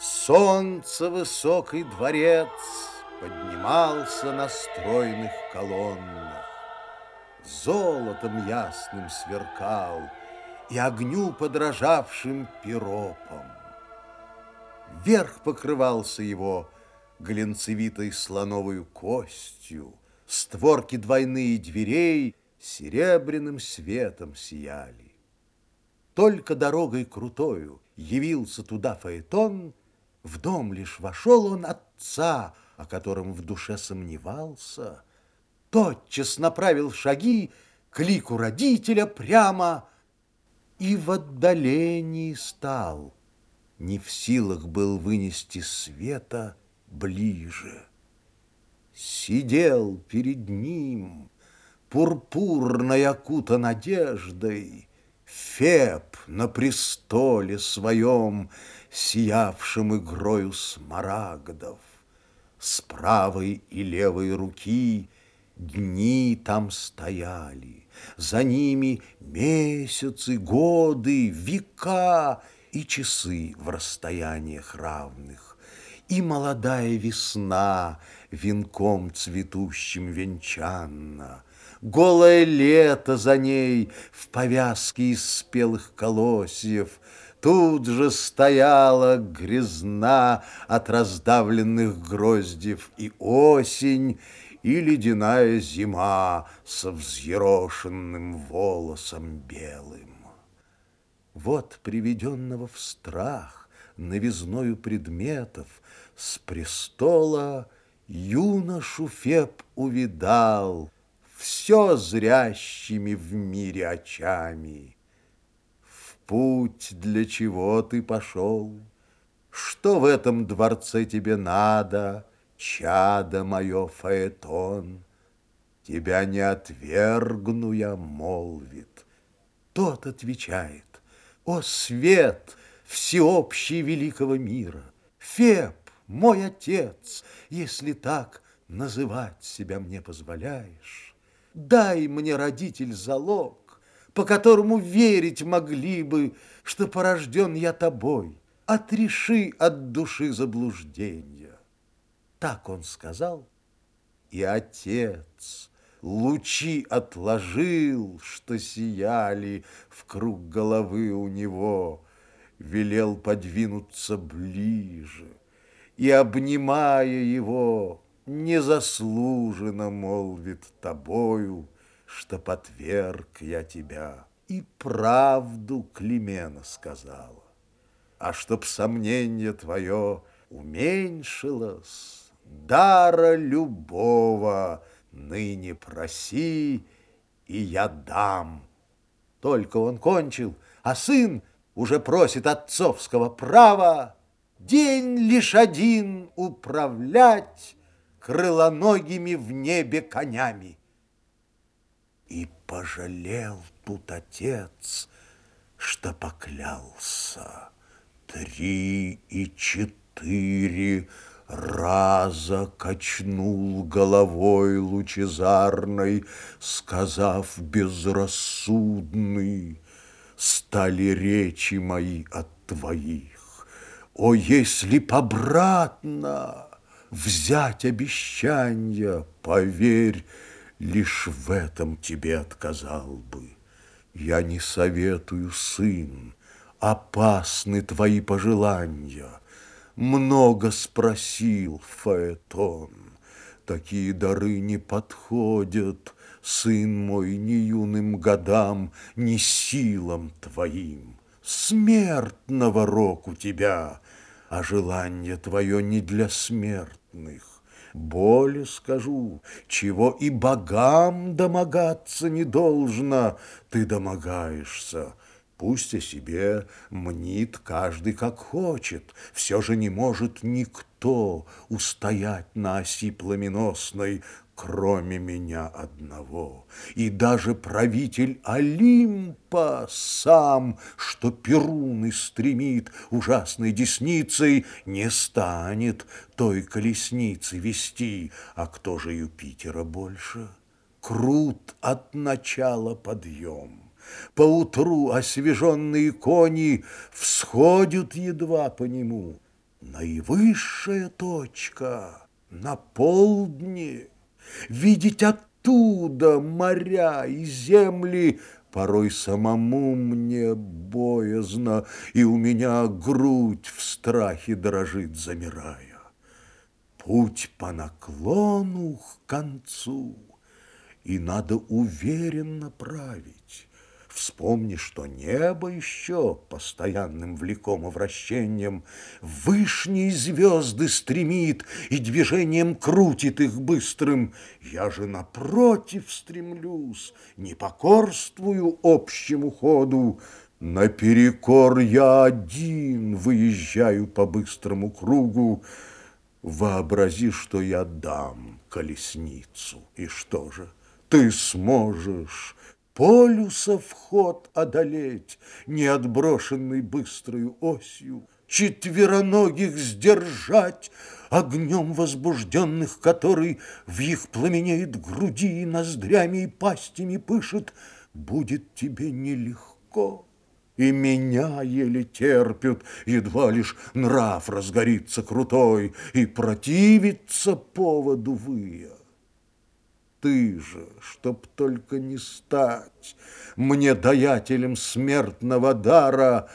Солнце высокий дворец Поднимался на стройных колоннах. Золотом ясным сверкал И огню подражавшим пиропом. Верх покрывался его глинцевитой слоновой костью, Створки двойные дверей серебряным светом сияли. Только дорогой крутою явился туда Фаэтон, в дом лишь вошел он отца, о котором в душе сомневался, тотчас направил шаги к лику родителя прямо и в отдалении стал, не в силах был вынести света ближе. Сидел перед ним, пурпурной окута надеждой, Феб на престоле своем, сиявшим игрою смарагдов. С правой и левой руки дни там стояли, за ними месяцы, годы, века и часы в расстояниях равных. И молодая весна венком цветущим венчанна, Голое лето за ней в повязке из спелых колосьев, Тут же стояла грязна от раздавленных гроздев и осень, и ледяная зима со взъерошенным волосом белым. Вот приведенного в страх новизною предметов с престола юношу Феб увидал, все зрящими в мире очами. В путь для чего ты пошел? Что в этом дворце тебе надо, чадо мое фаэтон? Тебя не отвергну я, молвит. Тот отвечает, о свет всеобщий великого мира, Феб, мой отец, если так называть себя мне позволяешь, Дай мне, родитель, залог, по которому верить могли бы, что порожден я тобой. Отреши от души заблуждения. Так он сказал, и отец лучи отложил, что сияли в круг головы у него, велел подвинуться ближе и, обнимая его, незаслуженно молвит тобою, что подверг я тебя. И правду Климена сказала. А чтоб сомнение твое уменьшилось, дара любого ныне проси, и я дам. Только он кончил, а сын уже просит отцовского права день лишь один управлять крылоногими в небе конями. И пожалел тут отец, что поклялся. Три и четыре раза качнул головой лучезарной, сказав безрассудный, стали речи мои от твоих. О, если побратно! Взять обещанья, поверь, лишь в этом тебе отказал бы. Я не советую, сын, опасны твои пожелания. Много спросил Фаэтон, такие дары не подходят, сын мой, ни юным годам, ни силам твоим. Смертного рок у тебя, а желание твое не для смертных. Более скажу, чего и богам домогаться не должно, ты домогаешься. Пусть о себе мнит каждый как хочет, все же не может никто устоять на оси пламеносной, кроме меня одного. И даже правитель Олимпа сам, что Перуны стремит ужасной десницей, не станет той колесницы вести. А кто же Юпитера больше? Крут от начала подъем. Поутру освеженные кони всходят едва по нему. Наивысшая точка на полдне, видеть оттуда моря и земли Порой самому мне боязно, и у меня грудь в страхе дрожит, замирая. Путь по наклону к концу, и надо уверенно править. Вспомни, что небо еще постоянным влеком и вращением Вышние звезды стремит и движением крутит их быстрым. Я же напротив стремлюсь, не покорствую общему ходу, Наперекор я один выезжаю по быстрому кругу. Вообрази, что я дам колесницу, и что же, ты сможешь полюса вход одолеть, не отброшенный быстрою осью, четвероногих сдержать, огнем возбужденных, который в их пламенеет груди и ноздрями и пастями пышет, будет тебе нелегко. И меня еле терпят, едва лишь нрав разгорится крутой, и противится поводу выя ты же, чтоб только не стать мне даятелем смертного дара,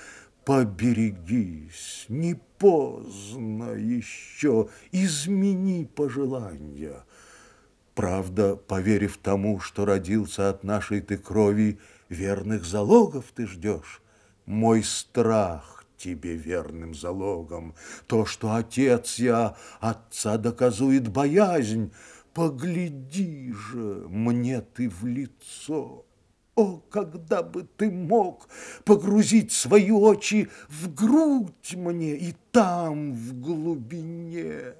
поберегись, не поздно еще, измени пожелания. Правда, поверив тому, что родился от нашей ты крови, верных залогов ты ждешь. Мой страх тебе верным залогом, то, что отец я, отца доказует боязнь, Погляди же мне ты в лицо. О, когда бы ты мог погрузить свои очи в грудь мне и там, в глубине,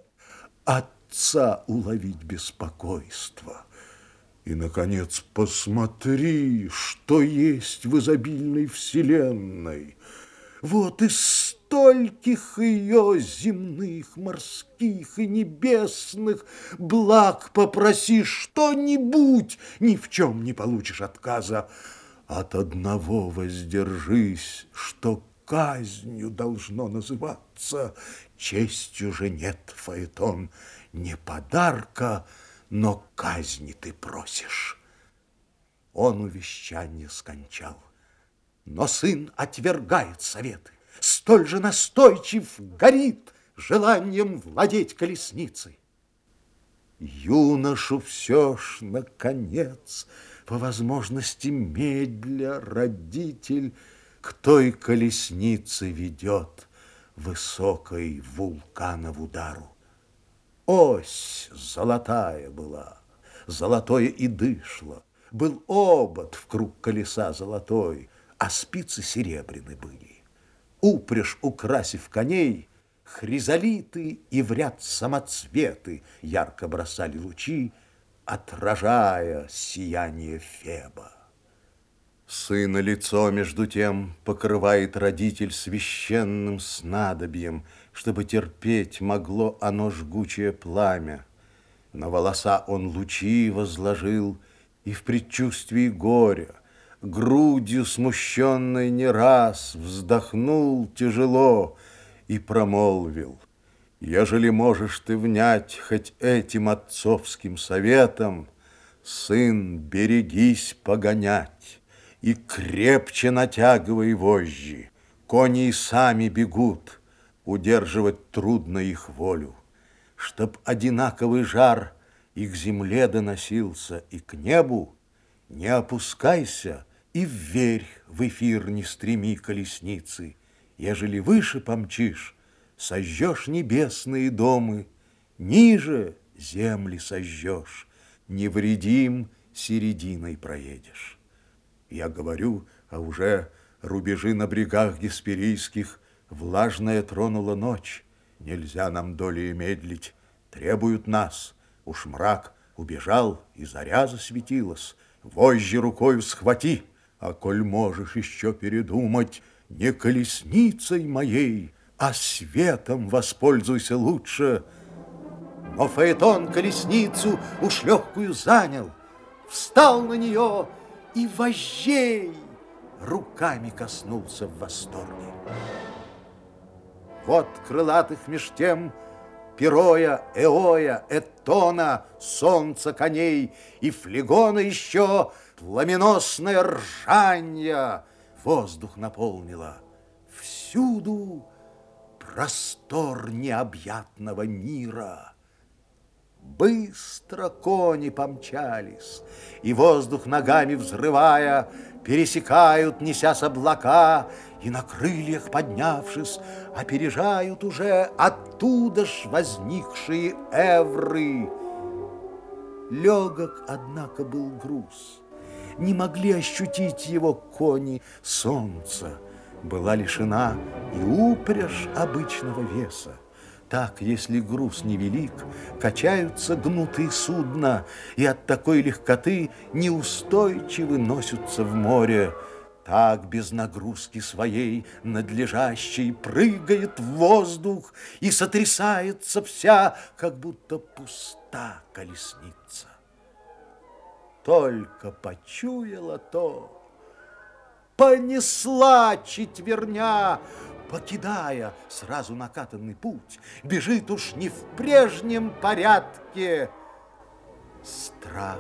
отца уловить беспокойство. И, наконец, посмотри, что есть в изобильной вселенной. Вот и стольких ее земных, морских и небесных благ попроси что-нибудь, ни в чем не получишь отказа. От одного воздержись, что казнью должно называться. Честью же нет, Фаэтон, не подарка, но казни ты просишь. Он увещание скончал, но сын отвергает советы столь же настойчив, горит желанием владеть колесницей. Юношу все ж, наконец, по возможности медля родитель к той колеснице ведет высокой вулканов удару. Ось золотая была, золотое и дышло, был обод в круг колеса золотой, а спицы серебряны были упряжь украсив коней, Хризолиты и в ряд самоцветы Ярко бросали лучи, Отражая сияние Феба. Сына лицо, между тем, покрывает родитель священным снадобьем, чтобы терпеть могло оно жгучее пламя. На волоса он лучи возложил, и в предчувствии горя грудью смущенной не раз вздохнул тяжело и промолвил. Ежели можешь ты внять хоть этим отцовским советом, сын, берегись погонять и крепче натягивай вожжи. Кони и сами бегут, удерживать трудно их волю. Чтоб одинаковый жар и к земле доносился, и к небу, не опускайся, и вверх в эфир не стреми колесницы. Ежели выше помчишь, сожжешь небесные домы, Ниже земли сожжешь, невредим серединой проедешь. Я говорю, а уже рубежи на брегах гесперийских Влажная тронула ночь, нельзя нам долей медлить, Требуют нас, уж мрак убежал, и заря засветилась, Вожжи рукою схвати, а коль можешь еще передумать, не колесницей моей, а светом воспользуйся лучше. Но Фаэтон колесницу уж легкую занял, встал на нее и вожжей руками коснулся в восторге. Вот крылатых меж тем Пероя, Эоя, Этона, солнца коней И флегона еще пламеносное ржанье Воздух наполнила. Всюду простор необъятного мира. Быстро кони помчались, и воздух ногами взрывая, Пересекают, несясь облака, и на крыльях поднявшись, опережают уже оттуда ж возникшие эвры. Легок, однако, был груз. Не могли ощутить его кони солнца. Была лишена и упряжь обычного веса. Так, если груз невелик, качаются гнуты судна, и от такой легкоты неустойчивы носятся в море. Так без нагрузки своей надлежащей прыгает в воздух и сотрясается вся, как будто пуста колесница. Только почуяла то, понесла четверня, покидая сразу накатанный путь, бежит уж не в прежнем порядке. Страх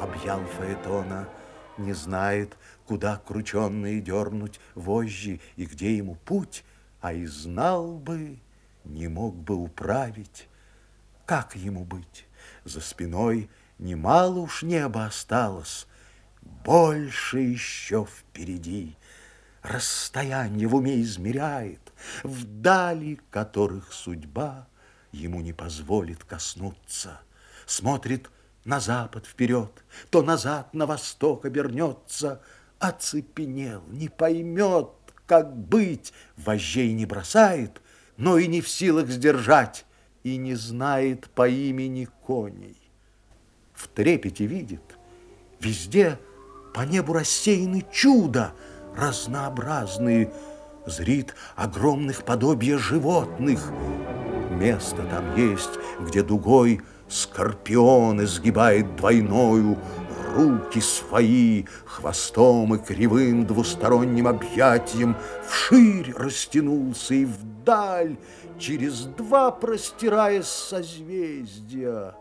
объял Фаэтона, не знает, куда крученные дернуть вожжи и где ему путь, а и знал бы, не мог бы управить. Как ему быть? За спиной немало уж неба осталось, больше еще впереди расстояние в уме измеряет, вдали которых судьба ему не позволит коснуться. Смотрит на запад вперед, то назад на восток обернется, оцепенел, не поймет, как быть, вожжей не бросает, но и не в силах сдержать, и не знает по имени коней. В трепете видит, везде по небу рассеяны чудо, разнообразные, зрит огромных подобия животных. Место там есть, где дугой скорпион изгибает двойною руки свои, хвостом и кривым двусторонним объятием вширь растянулся и вдаль, через два простираясь созвездия.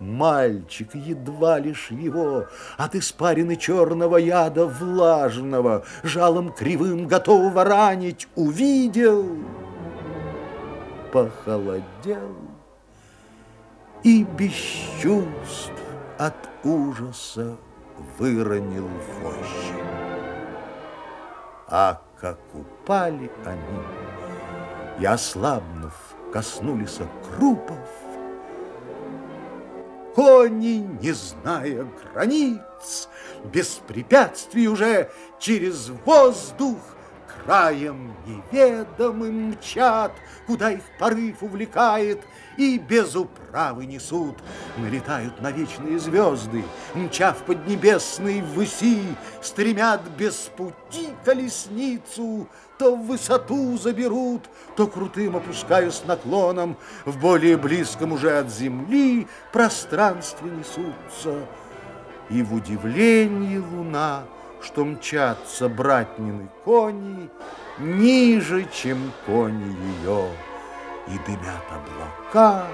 Мальчик едва лишь его от испарины черного яда влажного, жалом кривым готового ранить, увидел, похолодел и без чувств от ужаса выронил вожжи. А как упали они, и ослабнув, коснулись крупов, кони, не зная границ, без препятствий уже через воздух краем неведомым мчат, куда их порыв увлекает, и без управы несут, налетают на вечные звезды, мча в поднебесной выси, стремят без пути колесницу, то в высоту заберут, то крутым опускаясь наклоном, в более близком уже от земли пространстве несутся. И в удивлении луна, что мчатся братнины кони ниже, чем кони ее, и дымят облака,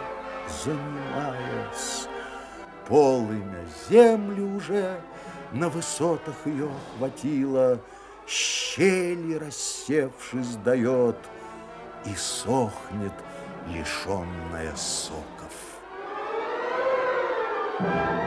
занимаясь. Полымя землю уже на высотах ее хватило, щели рассевшись дает и сохнет, лишенная соков. Thank you.